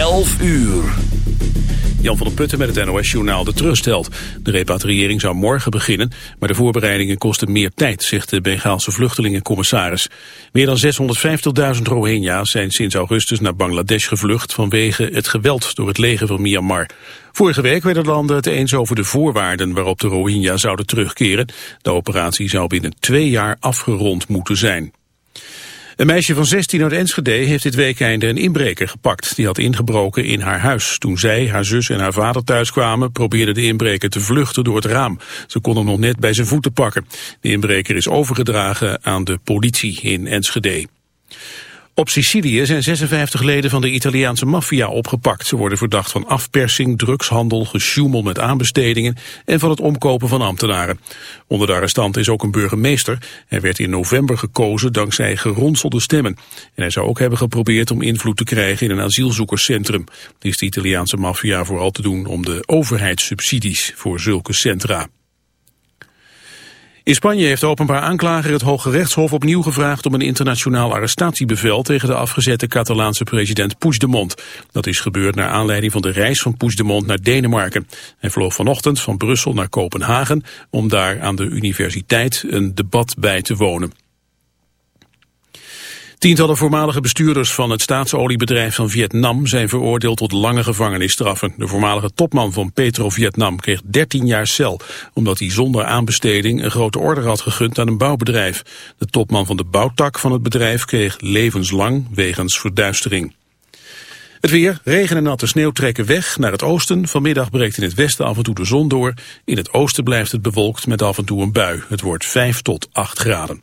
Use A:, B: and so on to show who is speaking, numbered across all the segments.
A: 11 uur.
B: Jan van der Putten met het NOS-journaal de terugstelt. De repatriëring zou morgen beginnen, maar de voorbereidingen kosten meer tijd, zegt de Bengaalse vluchtelingencommissaris. Meer dan 650.000 Rohingya's zijn sinds augustus naar Bangladesh gevlucht vanwege het geweld door het leger van Myanmar. Vorige week werden de landen het eens over de voorwaarden waarop de Rohingya zouden terugkeren. De operatie zou binnen twee jaar afgerond moeten zijn. Een meisje van 16 uit Enschede heeft dit weekende een inbreker gepakt. Die had ingebroken in haar huis. Toen zij, haar zus en haar vader thuis kwamen, probeerde de inbreker te vluchten door het raam. Ze kon hem nog net bij zijn voeten pakken. De inbreker is overgedragen aan de politie in Enschede. Op Sicilië zijn 56 leden van de Italiaanse maffia opgepakt. Ze worden verdacht van afpersing, drugshandel, gesjoemel met aanbestedingen en van het omkopen van ambtenaren. Onder de arrestanten is ook een burgemeester. Hij werd in november gekozen dankzij geronselde stemmen. En hij zou ook hebben geprobeerd om invloed te krijgen in een asielzoekerscentrum. Die is de Italiaanse maffia vooral te doen om de overheidssubsidies voor zulke centra. In Spanje heeft de openbaar aanklager het Hoge Rechtshof opnieuw gevraagd om een internationaal arrestatiebevel tegen de afgezette Catalaanse president Puigdemont. Dat is gebeurd naar aanleiding van de reis van Puigdemont naar Denemarken. Hij vloog vanochtend van Brussel naar Kopenhagen om daar aan de universiteit een debat bij te wonen. Tientallen voormalige bestuurders van het staatsoliebedrijf van Vietnam zijn veroordeeld tot lange gevangenisstraffen. De voormalige topman van Petro Vietnam kreeg 13 jaar cel, omdat hij zonder aanbesteding een grote order had gegund aan een bouwbedrijf. De topman van de bouwtak van het bedrijf kreeg levenslang wegens verduistering. Het weer, regen en natte sneeuw trekken weg naar het oosten. Vanmiddag breekt in het westen af en toe de zon door. In het oosten blijft het bewolkt met af en toe een bui. Het wordt 5 tot 8 graden.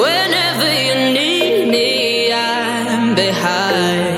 C: Whenever you need me, I'm behind.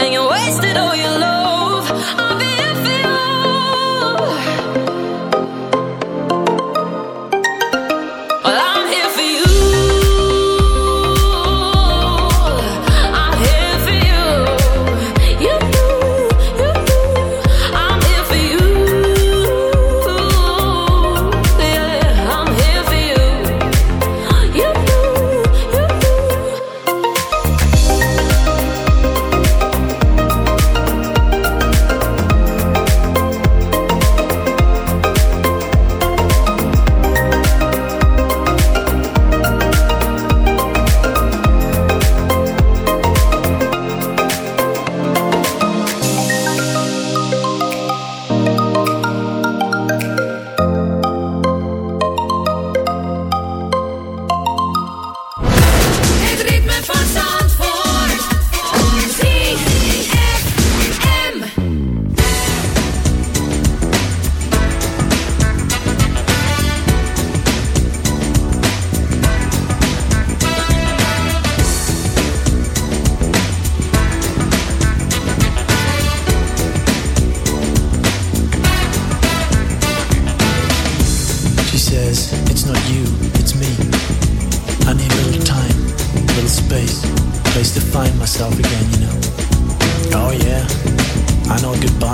C: and you wasted all your love.
D: yourself again, you know. Oh yeah, I know goodbye